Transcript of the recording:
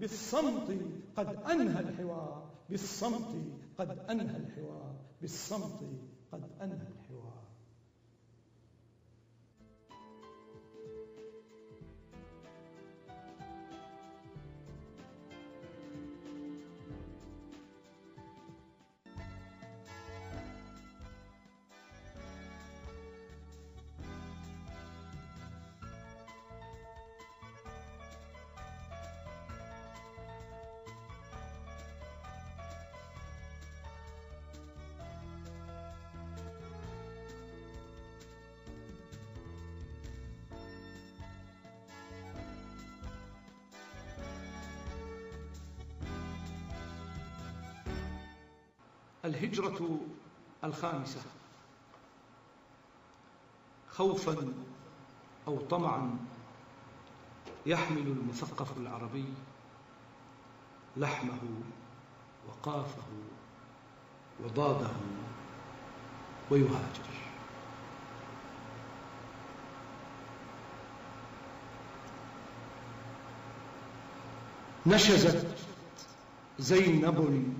بالصمت قد أنهى الحوار. بالصمت قد أنهى الحوار. بالصمت قد أنهى الحوار. الهجرة الخامسة. خوفا أو طمعا يحمل المثقف العربي لحمه وقافه وضاده ويهاجر. نشزت زينب